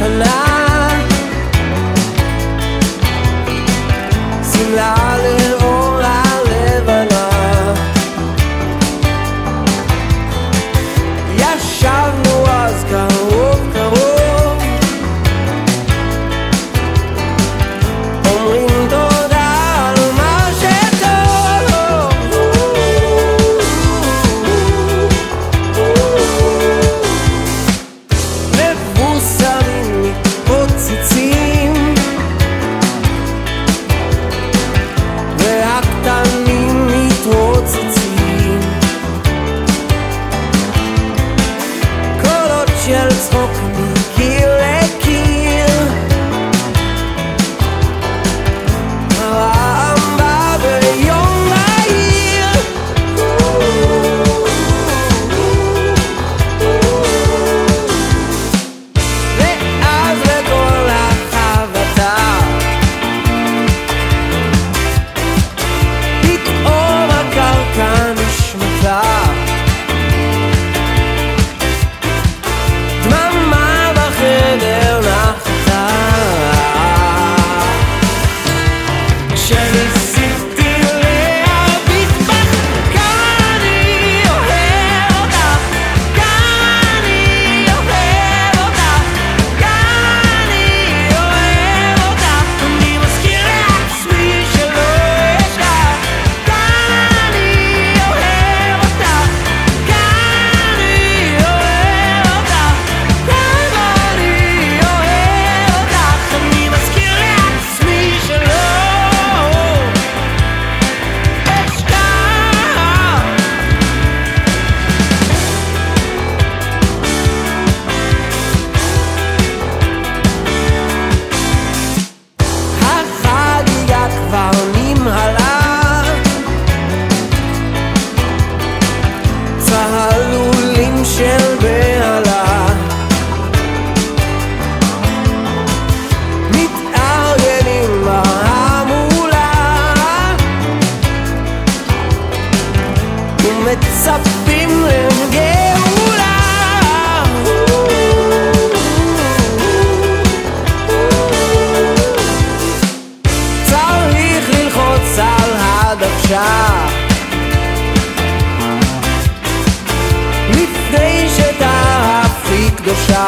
Hello. לפני שתהפי קדושה